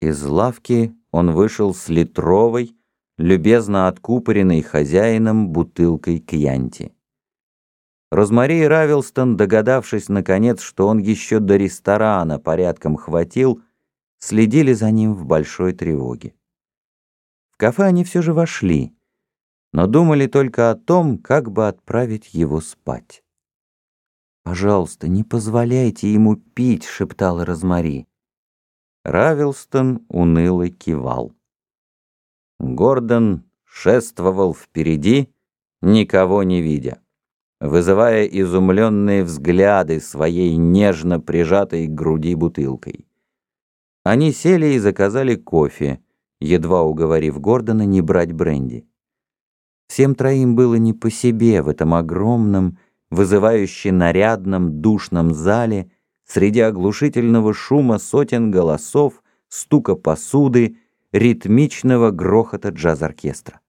Из лавки он вышел с литровой, любезно откупоренной хозяином бутылкой кьянти. Розмари Равилстон, догадавшись, наконец, что он еще до ресторана порядком хватил, следили за ним в большой тревоге. В кафе они все же вошли, но думали только о том, как бы отправить его спать. «Пожалуйста, не позволяйте ему пить», — шептала Розмари. Равилстон уныло кивал. Гордон шествовал впереди, никого не видя, вызывая изумленные взгляды своей нежно прижатой к груди бутылкой. Они сели и заказали кофе, едва уговорив Гордона не брать бренди. Всем троим было не по себе в этом огромном, вызывающе нарядном, душном зале, среди оглушительного шума сотен голосов, стука посуды, ритмичного грохота джаз-оркестра.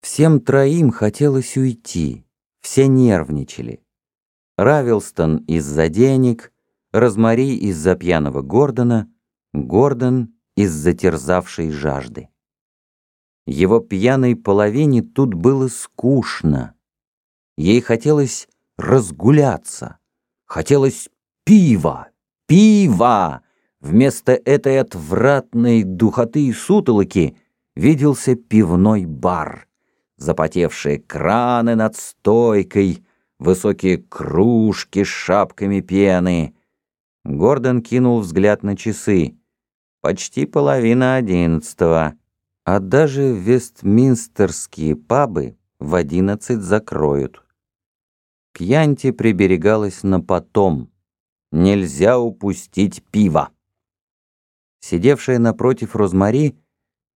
Всем троим хотелось уйти, все нервничали. Равилстон из-за денег, Розмари из-за пьяного Гордона, Гордон из-за терзавшей жажды. Его пьяной половине тут было скучно. Ей хотелось разгуляться. Хотелось пива, пива! Вместо этой отвратной духоты и сутолоки виделся пивной бар. Запотевшие краны над стойкой, высокие кружки с шапками пены. Гордон кинул взгляд на часы. Почти половина одиннадцатого. А даже вестминстерские пабы в одиннадцать закроют. Кьянти приберегалась на потом. Нельзя упустить пиво. Сидевшая напротив Розмари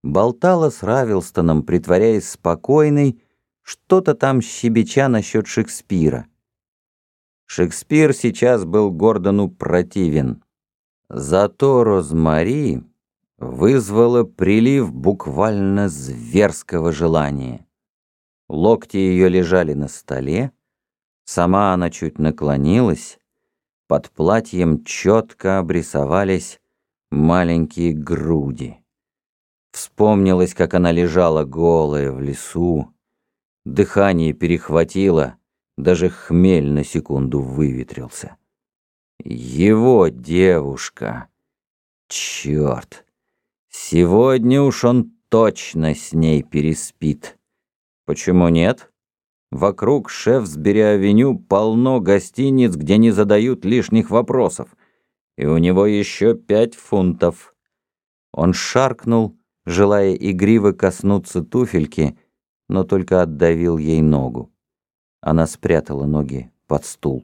болтала с Равилстоном, притворяясь спокойной, что-то там щебеча насчет Шекспира. Шекспир сейчас был Гордону противен. Зато Розмари вызвала прилив буквально зверского желания. Локти ее лежали на столе, Сама она чуть наклонилась, под платьем четко обрисовались маленькие груди. Вспомнилось, как она лежала голая в лесу, дыхание перехватило, даже хмель на секунду выветрился. Его девушка. Черт! Сегодня уж он точно с ней переспит. Почему нет? Вокруг Шефсбери-авеню полно гостиниц, где не задают лишних вопросов. И у него еще пять фунтов. Он шаркнул, желая игриво коснуться туфельки, но только отдавил ей ногу. Она спрятала ноги под стул.